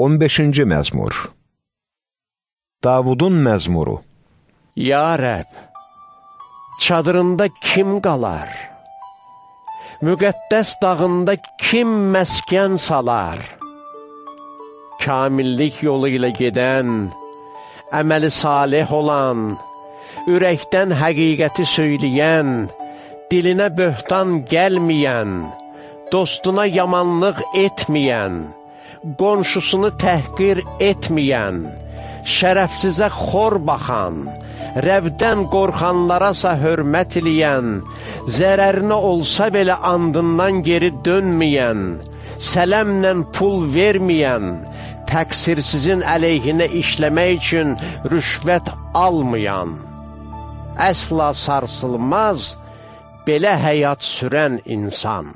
15-ci məzmur Davudun məzmuru Ya Rəb, çadırında kim qalar? Müqəddəs dağında kim məskən salar? Kamillik yolu ilə gedən, əməli salih olan, ürəkdən həqiqəti söyləyən, dilinə böhtan gəlməyən, dostuna yamanlıq etməyən, qonşusunu təhqir etməyən, şərəfsizə xor baxan, Rəbdən qorxanlarasa hörmət eləyən, zərərinə olsa belə andından geri dönməyən, sələmlə pul verməyən, təqsirsizin əleyhinə işləmək üçün rüşvət almayan, əsla sarsılmaz belə həyat sürən insan.